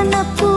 I'm not Manapu.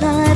God.